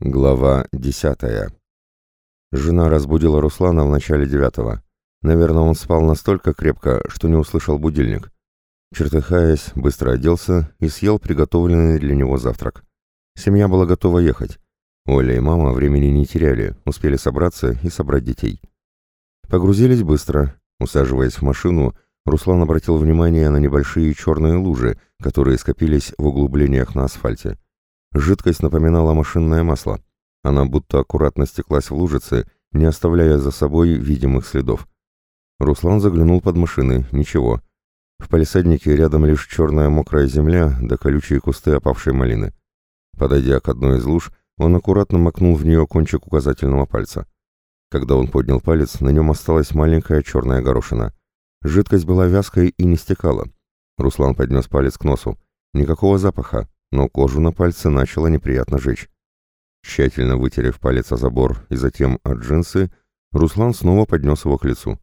Глава десятая. Жена разбудила Руслана в начале девятого. Наверное, он спал настолько крепко, что не услышал будильник. Чертыхаясь, быстро оделся и съел приготовленный для него завтрак. Семья была готова ехать. Оля и мама времени не теряли, успели собраться и собрать детей. Погрузились быстро. Усаживаясь в машину, Руслан обратил внимание на небольшие черные лужи, которые скопились в углублениях на асфальте. Жидкость напоминала машинное масло. Она будто аккуратно стеклась в лужице, не оставляя за собой видимых следов. Руслан заглянул под машины, ничего. В палисаднике рядом лишь черная мокрая земля да колючие кусты опавшей малины. Подойдя к одной из луж, он аккуратно макнул в нее кончик указательного пальца. Когда он поднял палец, на нем осталась маленькая черная горошина. Жидкость была вязкой и не стекала. Руслан поднес палец к носу. Никакого запаха, но кожу на пальце начало неприятно жечь. Тщательно вытерев палец о забор и затем от джинсы, Руслан снова поднес его к лицу.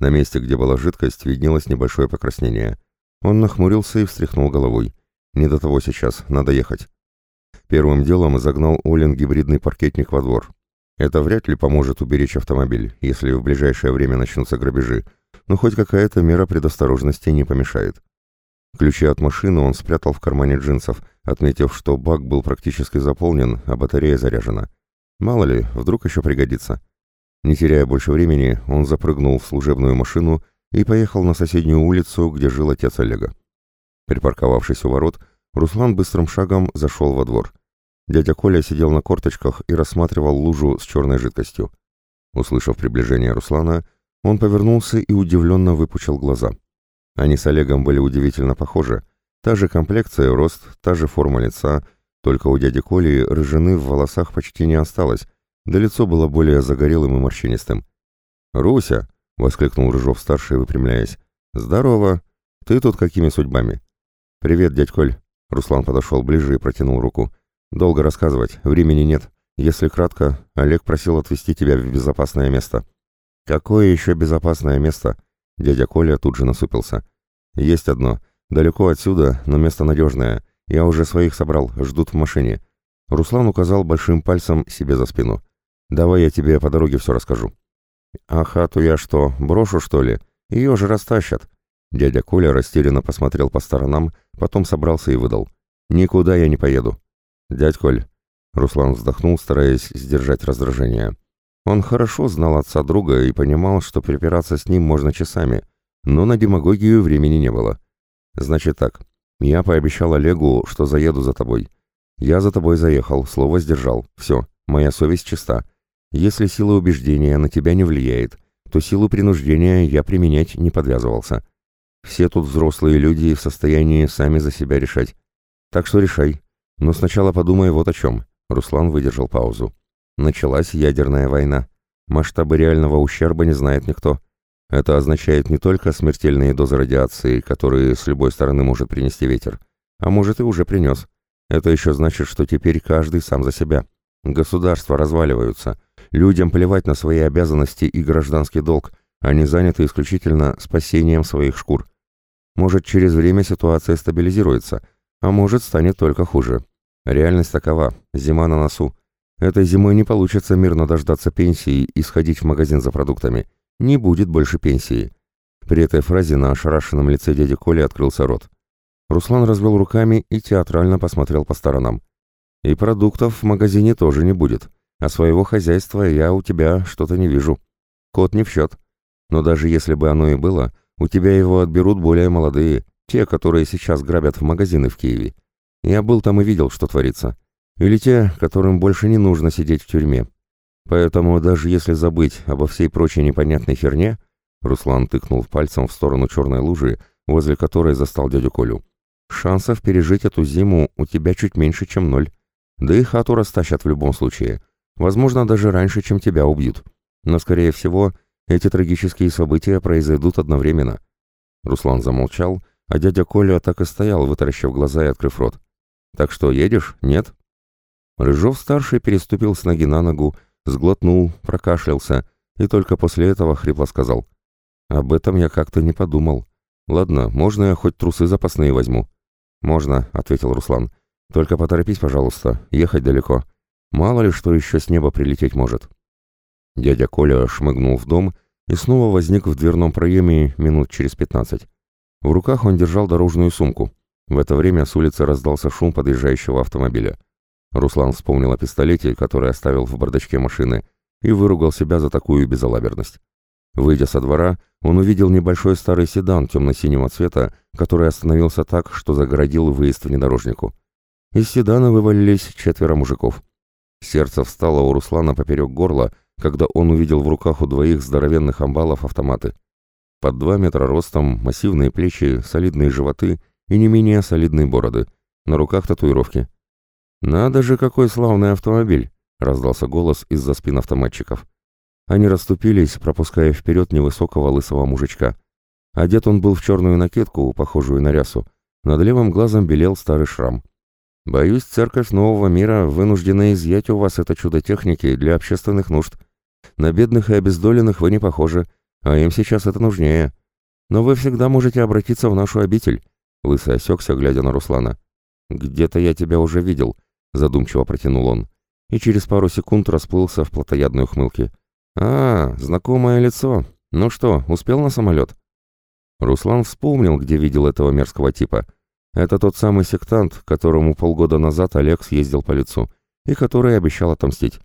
На месте, где была жидкость, виднелось небольшое покраснение. Он нахмурился и встряхнул головой. «Не до того сейчас, надо ехать». Первым делом загнал Олин гибридный паркетник во двор. Это вряд ли поможет уберечь автомобиль, если в ближайшее время начнутся грабежи, но хоть какая-то мера предосторожности не помешает. Ключи от машины он спрятал в кармане джинсов, отметив, что бак был практически заполнен, а батарея заряжена. Мало ли, вдруг еще пригодится. Не теряя больше времени, он запрыгнул в служебную машину и поехал на соседнюю улицу, где жил отец Олега. Припарковавшись у ворот, Руслан быстрым шагом зашел во двор. Дядя Коля сидел на корточках и рассматривал лужу с черной жидкостью. Услышав приближение Руслана, он повернулся и удивленно выпучил глаза. Они с Олегом были удивительно похожи. Та же комплекция, рост, та же форма лица, только у дяди Коли рыжины в волосах почти не осталось, да лицо было более загорелым и морщинистым. «Руся!» — воскликнул Рыжов-старший, выпрямляясь. «Здорово! Ты тут какими судьбами?» «Привет, дядь Коль!» Руслан подошел ближе и протянул руку. «Долго рассказывать, времени нет. Если кратко, Олег просил отвезти тебя в безопасное место». «Какое еще безопасное место?» Дядя Коля тут же насупился. «Есть одно. Далеко отсюда, но место надежное. Я уже своих собрал, ждут в машине». Руслан указал большим пальцем себе за спину. «Давай я тебе по дороге все расскажу». «А хату я что, брошу, что ли? Ее же растащат». Дядя Коля растерянно посмотрел по сторонам, потом собрался и выдал. «Никуда я не поеду». «Дядь Коль». Руслан вздохнул, стараясь сдержать раздражение. Он хорошо знал отца друга и понимал, что припираться с ним можно часами, но на демагогию времени не было. «Значит так, я пообещал Олегу, что заеду за тобой. Я за тобой заехал, слово сдержал. Все, моя совесть чиста. Если сила убеждения на тебя не влияет, то силу принуждения я применять не подвязывался. Все тут взрослые люди в состоянии сами за себя решать. Так что решай. Но сначала подумай вот о чем». Руслан выдержал паузу. Началась ядерная война. Масштабы реального ущерба не знает никто. Это означает не только смертельные дозы радиации, которые с любой стороны может принести ветер, а может и уже принес. Это еще значит, что теперь каждый сам за себя. Государства разваливаются. Людям плевать на свои обязанности и гражданский долг. Они заняты исключительно спасением своих шкур. Может, через время ситуация стабилизируется, а может, станет только хуже. Реальность такова. Зима на носу. Этой зимой не получится мирно дождаться пенсии и сходить в магазин за продуктами. Не будет больше пенсии. При этой фразе на ошарашенном лице дяди Коли открылся рот. Руслан развел руками и театрально посмотрел по сторонам. «И продуктов в магазине тоже не будет. А своего хозяйства я у тебя что-то не вижу. Кот не в счет. Но даже если бы оно и было, у тебя его отберут более молодые, те, которые сейчас грабят в магазины в Киеве. Я был там и видел, что творится. Или те, которым больше не нужно сидеть в тюрьме. Поэтому даже если забыть обо всей прочей непонятной херне, Руслан тыкнул пальцем в сторону черной лужи, возле которой застал дядю Колю. Шансов пережить эту зиму у тебя чуть меньше, чем ноль. Да и хату растащат в любом случае. Возможно, даже раньше, чем тебя убьют. Но, скорее всего, эти трагические события произойдут одновременно. Руслан замолчал, а дядя Коля так и стоял, вытаращив глаза и открыв рот. «Так что, едешь? Нет?» Рыжов-старший переступил с ноги на ногу, сглотнул, прокашлялся и только после этого хрипло сказал. «Об этом я как-то не подумал. Ладно, можно я хоть трусы запасные возьму?» «Можно», — ответил Руслан. «Только поторопись, пожалуйста, ехать далеко. Мало ли что еще с неба прилететь может. Дядя Коля шмыгнул в дом и снова возник в дверном проеме минут через пятнадцать. В руках он держал дорожную сумку. В это время с улицы раздался шум подъезжающего автомобиля. Руслан вспомнил о пистолете, который оставил в бардачке машины, и выругал себя за такую безалаберность. Выйдя со двора, он увидел небольшой старый седан темно-синего цвета, который остановился так, что загородил выезд внедорожнику. Из седана вывалились четверо мужиков. Сердце встало у Руслана поперек горла, когда он увидел в руках у двоих здоровенных амбалов автоматы. Под два метра ростом, массивные плечи, солидные животы и не менее солидные бороды. На руках татуировки. «Надо же, какой славный автомобиль!» — раздался голос из-за спин автоматчиков. Они расступились, пропуская вперед невысокого лысого мужичка. Одет он был в черную накидку, похожую на рясу. Над левым глазом белел старый шрам. «Боюсь, церковь нового мира вынуждена изъять у вас это чудо техники для общественных нужд. На бедных и обездоленных вы не похожи, а им сейчас это нужнее. Но вы всегда можете обратиться в нашу обитель». Лысый осекся, глядя на Руслана. «Где-то я тебя уже видел», — задумчиво протянул он. И через пару секунд расплылся в плотоядной ухмылке. «А, знакомое лицо. Ну что, успел на самолет?» Руслан вспомнил, где видел этого мерзкого типа. Это тот самый сектант, которому полгода назад Олег съездил по лицу, и который обещал отомстить.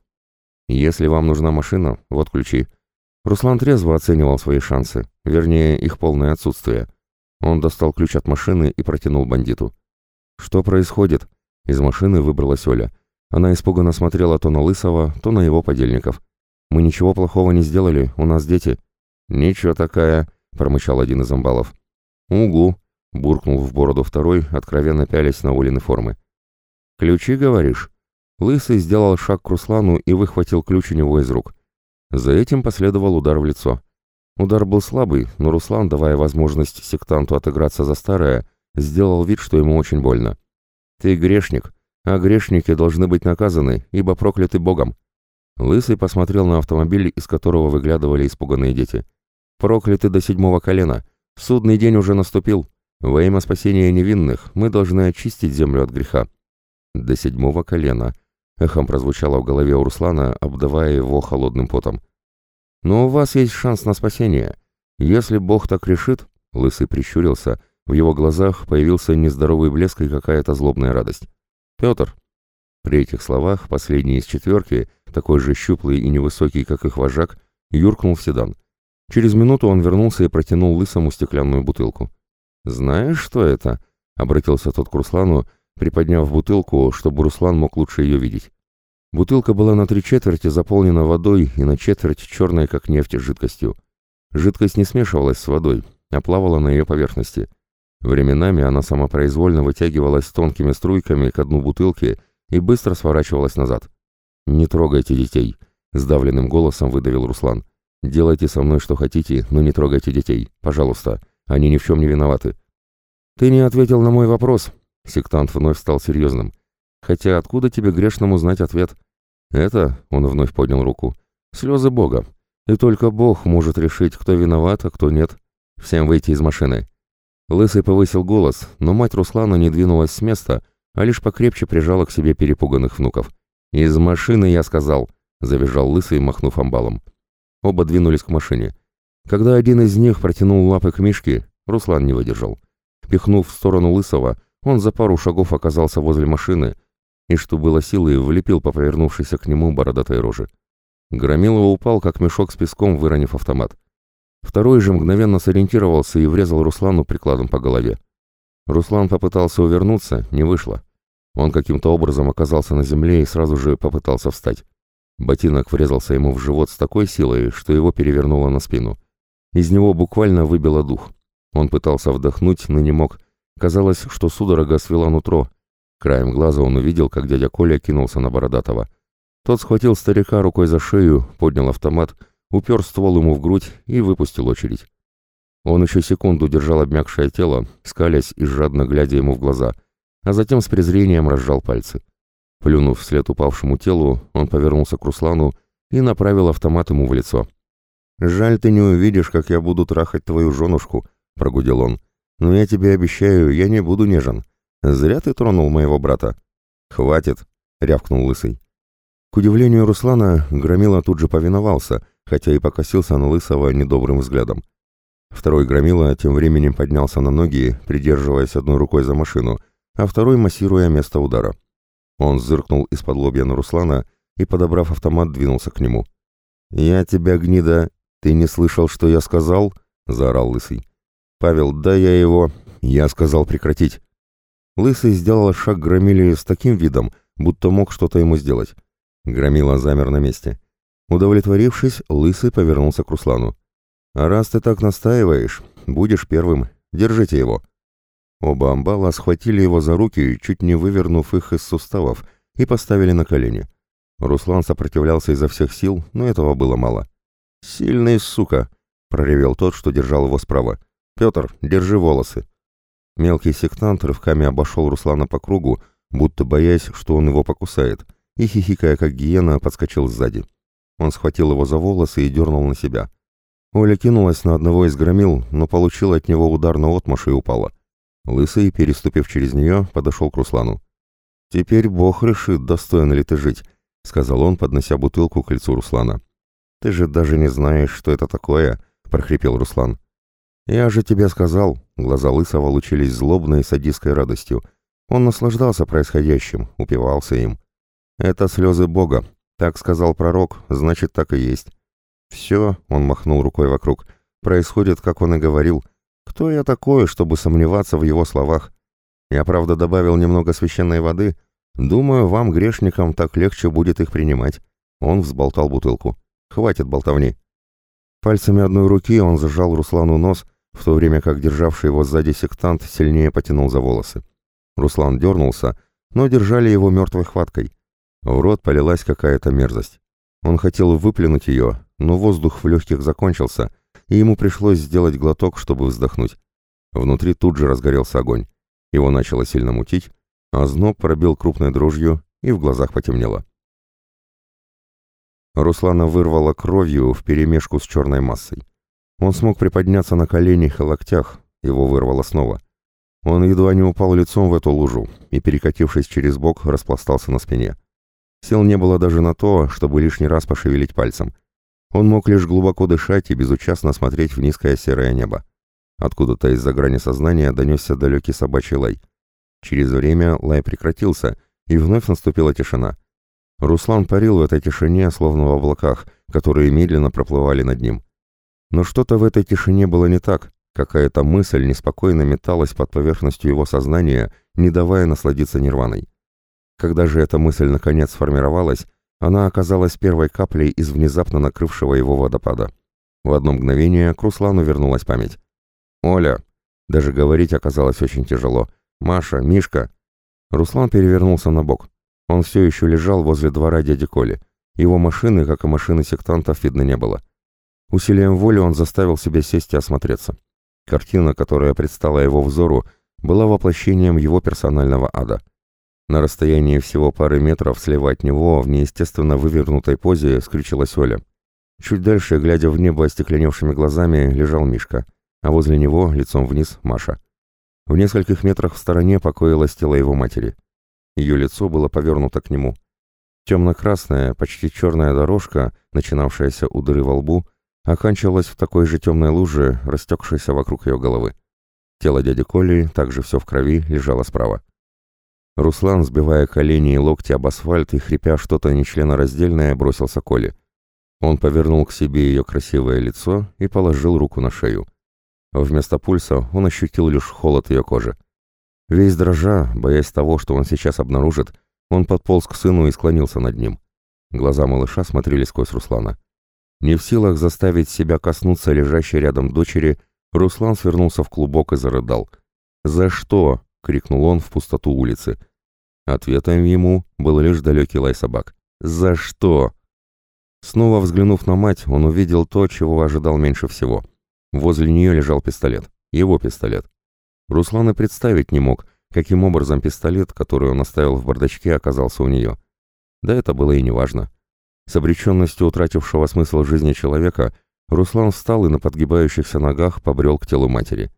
«Если вам нужна машина, вот ключи». Руслан трезво оценивал свои шансы, вернее, их полное отсутствие. Он достал ключ от машины и протянул бандиту. «Что происходит?» Из машины выбралась Оля. Она испуганно смотрела то на Лысого, то на его подельников. Мы ничего плохого не сделали, у нас дети». «Ничего такая», — промычал один из амбалов. «Угу», — буркнул в бороду второй, откровенно пялясь на Олины формы. «Ключи, говоришь?» Лысый сделал шаг к Руслану и выхватил ключ у него из рук. За этим последовал удар в лицо. Удар был слабый, но Руслан, давая возможность сектанту отыграться за старое, сделал вид, что ему очень больно. «Ты грешник, а грешники должны быть наказаны, ибо прокляты Богом», Лысый посмотрел на автомобиль, из которого выглядывали испуганные дети. «Прокляты до седьмого колена! Судный день уже наступил! Во имя спасения невинных мы должны очистить землю от греха!» «До седьмого колена!» — эхом прозвучало в голове у Руслана, обдавая его холодным потом. «Но у вас есть шанс на спасение. Если Бог так решит...» — Лысый прищурился. В его глазах появился нездоровый блеск и какая-то злобная радость. «Петр!» При этих словах последний из четверки — такой же щуплый и невысокий, как их вожак, юркнул в седан. Через минуту он вернулся и протянул лысому стеклянную бутылку. «Знаешь, что это?» — обратился тот к Руслану, приподняв бутылку, чтобы Руслан мог лучше ее видеть. Бутылка была на три четверти заполнена водой и на четверть черной, как нефть, жидкостью. Жидкость не смешивалась с водой, а плавала на ее поверхности. Временами она самопроизвольно вытягивалась тонкими струйками к дну бутылки и быстро сворачивалась назад. «Не трогайте детей», — сдавленным голосом выдавил Руслан. «Делайте со мной что хотите, но не трогайте детей. Пожалуйста. Они ни в чем не виноваты». «Ты не ответил на мой вопрос», — сектант вновь стал серьезным. «Хотя откуда тебе грешному знать ответ?» «Это», — он вновь поднял руку, — «слезы Бога. И только Бог может решить, кто виноват, а кто нет. Всем выйти из машины». Лысый повысил голос, но мать Руслана не двинулась с места, а лишь покрепче прижала к себе перепуганных внуков. «Из машины, я сказал», — завизжал Лысый, махнув амбалом. Оба двинулись к машине. Когда один из них протянул лапы к Мишке, Руслан не выдержал. Пихнув в сторону Лысого, он за пару шагов оказался возле машины и, что было силы, влепил по повернувшейся к нему бородатой рожи. Громилова упал, как мешок с песком, выронив автомат. Второй же мгновенно сориентировался и врезал Руслану прикладом по голове. Руслан попытался увернуться, не вышло. Он каким-то образом оказался на земле и сразу же попытался встать. Ботинок врезался ему в живот с такой силой, что его перевернуло на спину. Из него буквально выбило дух. Он пытался вдохнуть, но не мог. Казалось, что судорога свела нутро. Краем глаза он увидел, как дядя Коля кинулся на Бородатого. Тот схватил старика рукой за шею, поднял автомат, упер ствол ему в грудь и выпустил очередь. Он еще секунду держал обмякшее тело, скалясь и жадно глядя ему в глаза — а затем с презрением разжал пальцы. Плюнув вслед упавшему телу, он повернулся к Руслану и направил автомат ему в лицо. «Жаль, ты не увидишь, как я буду трахать твою женушку», — прогудел он. «Но я тебе обещаю, я не буду нежен. Зря ты тронул моего брата». «Хватит», — рявкнул Лысый. К удивлению Руслана, Громила тут же повиновался, хотя и покосился на Лысого недобрым взглядом. Второй Громила тем временем поднялся на ноги, придерживаясь одной рукой за машину, а второй массируя место удара. Он зыркнул из-под лобья на Руслана и, подобрав автомат, двинулся к нему. «Я тебя, гнида! Ты не слышал, что я сказал?» — заорал Лысый. «Павел, да я его...» «Я сказал прекратить». Лысый сделал шаг Громиле с таким видом, будто мог что-то ему сделать. Громила замер на месте. Удовлетворившись, Лысый повернулся к Руслану. «А раз ты так настаиваешь, будешь первым. Держите его». Оба амбала схватили его за руки, чуть не вывернув их из суставов, и поставили на колени. Руслан сопротивлялся изо всех сил, но этого было мало. «Сильный сука!» — проревел тот, что держал его справа. «Петр, держи волосы!» Мелкий сектант рывками обошел Руслана по кругу, будто боясь, что он его покусает, и, хихикая как гиена, подскочил сзади. Он схватил его за волосы и дернул на себя. Оля кинулась на одного из громил, но получила от него удар на отмашь и упала. Лысый, переступив через нее, подошел к Руслану. «Теперь Бог решит, достойно ли ты жить», — сказал он, поднося бутылку к лицу Руслана. «Ты же даже не знаешь, что это такое», — прохрипел Руслан. «Я же тебе сказал», — глаза Лысого лучились злобной садистской радостью. Он наслаждался происходящим, упивался им. «Это слезы Бога», — так сказал пророк, значит, так и есть. «Все», — он махнул рукой вокруг, — «происходит, как он и говорил. Кто я такой, чтобы сомневаться в его словах? Я, правда, добавил немного священной воды. Думаю, вам, грешникам, так легче будет их принимать». Он взболтал бутылку. Хватит болтовни. Пальцами одной руки он зажал Руслану нос, в то время как державший его сзади сектант сильнее потянул за волосы. Руслан дернулся, но держали его мертвой хваткой. В рот полилась какая-то мерзость. Он хотел выплюнуть ее, но воздух в легких закончился, и ему пришлось сделать глоток, чтобы вздохнуть. Внутри тут же разгорелся огонь. Его начало сильно мутить, а зноб пробил крупной дрожью, и в глазах потемнело. Руслана вырвало кровью вперемешку с черной массой. Он смог приподняться на коленях и локтях, его вырвало снова. Он едва не упал лицом в эту лужу и, перекатившись через бок, распластался на спине. Сил не было даже на то, чтобы лишний раз пошевелить пальцем. Он мог лишь глубоко дышать и безучастно смотреть в низкое серое небо. Откуда-то из-за грани сознания донесся далекий собачий лай. Через время лай прекратился, и вновь наступила тишина — Руслан парил в этой тишине, словно в облаках, которые медленно проплывали над ним. Но что-то в этой тишине было не так, какая-то мысль неспокойно металась под поверхностью его сознания, не давая насладиться нирваной. Когда же эта мысль наконец сформировалась, она оказалась первой каплей из внезапно накрывшего его водопада. В одно мгновение к Руслану вернулась память. «Оля!» Даже говорить оказалось очень тяжело. «Маша! Мишка!» Руслан перевернулся на бок. Он все еще лежал возле двора дяди Коли. Его машины, как и машины сектантов, видно не было. Усилием воли он заставил себя сесть и осмотреться. Картина, которая предстала его взору, была воплощением его персонального ада. На расстоянии всего пары метров слева от него в неестественно вывернутой позе скрючилась Оля. Чуть дальше, глядя в небо остекленевшими глазами, лежал Мишка, а возле него, лицом вниз, Маша. В нескольких метрах в стороне покоилось тело его матери. Ее лицо было повернуто к нему. Темно-красная, почти черная дорожка, начинавшаяся у дыры во лбу, оканчивалась в такой же темной луже, растекшейся вокруг ее головы. Тело дяди Коли, также все в крови, лежало справа. Руслан, сбивая колени и локти об асфальт и хрипя что-то нечленораздельное, бросился к Оле. Он повернул к себе ее красивое лицо и положил руку на шею. Вместо пульса он ощутил лишь холод ее кожи. Весь дрожа, боясь того, что он сейчас обнаружит, он подполз к сыну и склонился над ним. Глаза малыша смотрели сквозь Руслана. Не в силах заставить себя коснуться лежащей рядом дочери, Руслан свернулся в клубок и зарыдал. «За что?» — крикнул он в пустоту улицы. Ответом ему был лишь далекий лай собак. «За что?» Снова взглянув на мать, он увидел то, чего ожидал меньше всего. Возле нее лежал пистолет. Его пистолет. Руслан и представить не мог, каким образом пистолет, который он оставил в бардачке, оказался у нее. Да это было и неважно. С обреченностью утратившего смысл жизни человека, Руслан встал и на подгибающихся ногах побрел к телу матери.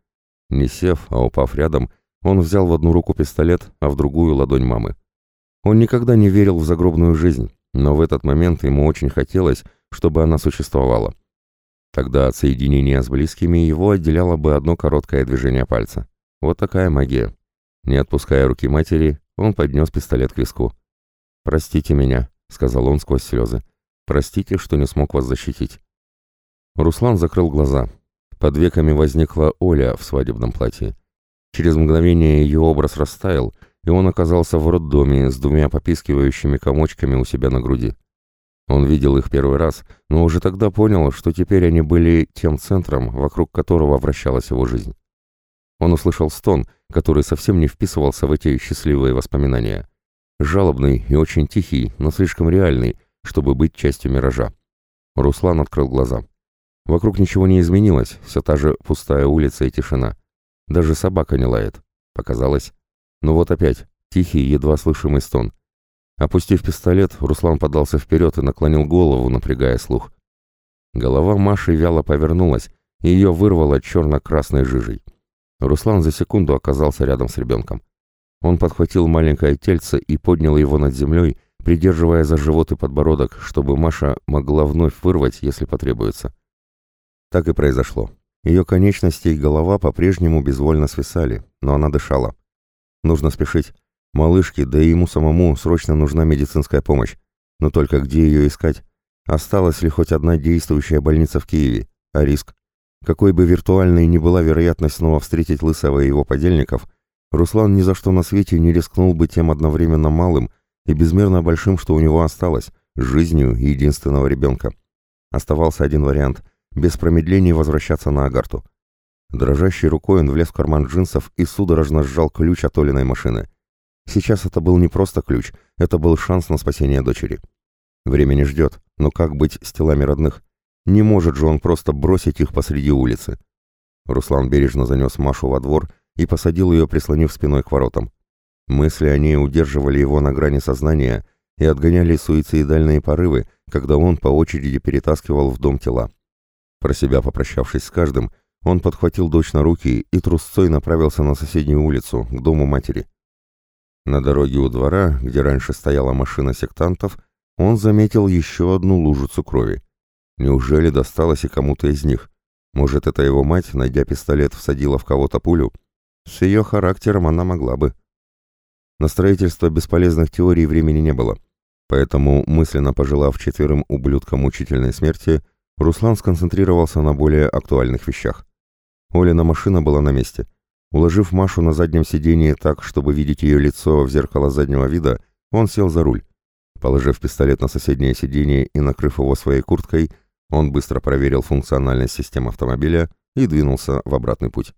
Не сев, а упав рядом, он взял в одну руку пистолет, а в другую ладонь мамы. Он никогда не верил в загробную жизнь, но в этот момент ему очень хотелось, чтобы она существовала. Тогда от соединения с близкими его отделяло бы одно короткое движение пальца. Вот такая магия. Не отпуская руки матери, он поднес пистолет к виску. «Простите меня», — сказал он сквозь слезы. «Простите, что не смог вас защитить». Руслан закрыл глаза. Под веками возникла Оля в свадебном платье. Через мгновение ее образ растаял, и он оказался в роддоме с двумя попискивающими комочками у себя на груди. Он видел их первый раз, но уже тогда понял, что теперь они были тем центром, вокруг которого вращалась его жизнь. Он услышал стон, который совсем не вписывался в эти счастливые воспоминания. Жалобный и очень тихий, но слишком реальный, чтобы быть частью миража. Руслан открыл глаза. Вокруг ничего не изменилось, все та же пустая улица и тишина. Даже собака не лает. Показалось. Но вот опять, тихий, едва слышимый стон. Опустив пистолет, Руслан подался вперед и наклонил голову, напрягая слух. Голова Маши вяло повернулась, и ее вырвало черно-красной жижей. Руслан за секунду оказался рядом с ребенком. Он подхватил маленькое тельце и поднял его над землей, придерживая за живот и подбородок, чтобы Маша могла вновь вырвать, если потребуется. Так и произошло. Ее конечности и голова по-прежнему безвольно свисали, но она дышала. Нужно спешить. Малышке, да и ему самому срочно нужна медицинская помощь. Но только где ее искать? Осталась ли хоть одна действующая больница в Киеве? А риск? Какой бы виртуальной ни была вероятность снова встретить Лысого и его подельников, Руслан ни за что на свете не рискнул бы тем одновременно малым и безмерно большим, что у него осталось, жизнью единственного ребенка. Оставался один вариант — без промедлений возвращаться на Агарту. Дрожащей рукой он влез в карман джинсов и судорожно сжал ключ от Олиной машины. Сейчас это был не просто ключ, это был шанс на спасение дочери. Время не ждет, но как быть с телами родных? Не может же он просто бросить их посреди улицы. Руслан бережно занес Машу во двор и посадил ее, прислонив спиной к воротам. Мысли о ней удерживали его на грани сознания и отгоняли суицидальные порывы, когда он по очереди перетаскивал в дом тела. Про себя попрощавшись с каждым, он подхватил дочь на руки и трусцой направился на соседнюю улицу, к дому матери. На дороге у двора, где раньше стояла машина сектантов, он заметил еще одну лужицу крови. Неужели досталось и кому-то из них? Может, это его мать, найдя пистолет, всадила в кого-то пулю? С ее характером она могла бы. На строительство бесполезных теорий времени не было. Поэтому, мысленно пожелав четверым ублюдкам мучительной смерти, Руслан сконцентрировался на более актуальных вещах. Олина машина была на месте. Уложив Машу на заднем сидении так, чтобы видеть ее лицо в зеркало заднего вида, он сел за руль. Положив пистолет на соседнее сиденье и накрыв его своей курткой, он быстро проверил функциональность систем автомобиля и двинулся в обратный путь.